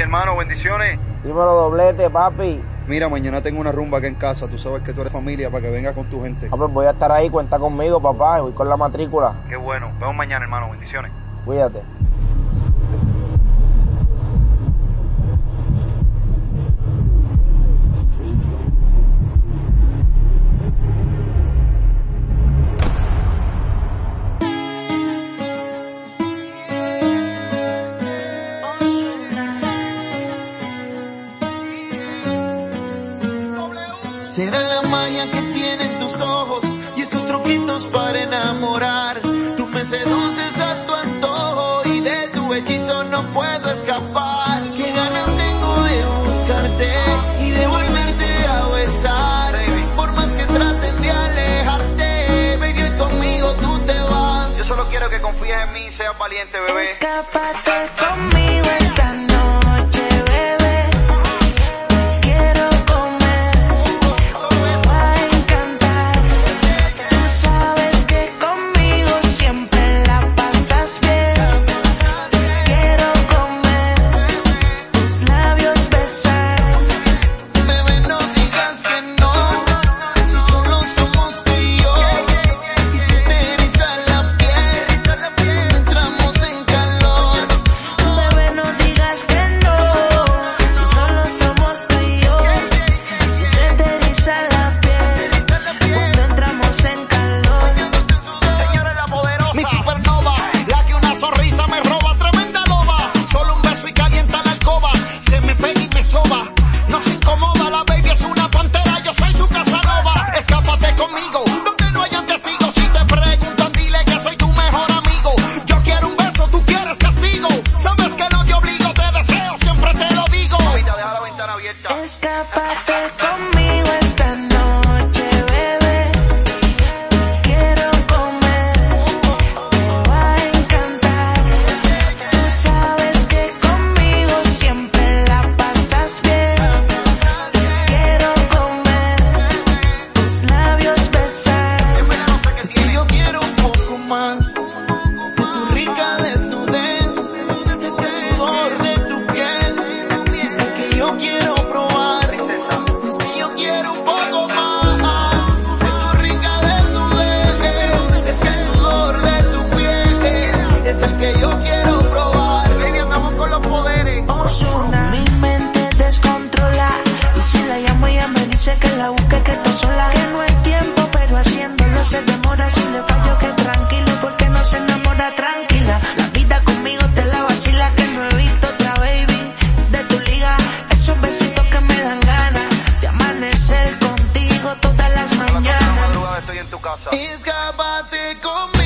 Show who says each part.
Speaker 1: Hermano, bendiciones.
Speaker 2: Dímelo, doblete, papi.
Speaker 1: Mira, mañana tengo una rumba acá en casa. Tú sabes que tú eres familia para que vengas con tu gente.
Speaker 2: Ah, pues voy a estar ahí. Cuenta conmigo, papá. Voy con la matrícula.
Speaker 1: Qué bueno. Vemos mañana, hermano. Bendiciones.
Speaker 2: Cuídate.
Speaker 3: será la magia que tienen tus ojos y esos truquitos para enamorar. Tú me seduces a tu antojo y de tu hechizo no puedo escapar. Que ganas tengo de buscarte y de volverte a besar. Por más que traten de alejarte baby conmigo tú te vas.
Speaker 1: Yo solo quiero que confíes en mí seas valiente bebé.
Speaker 4: Escápate conmigo
Speaker 3: estando hacer contigo todas las mañanas. escápate conmigo.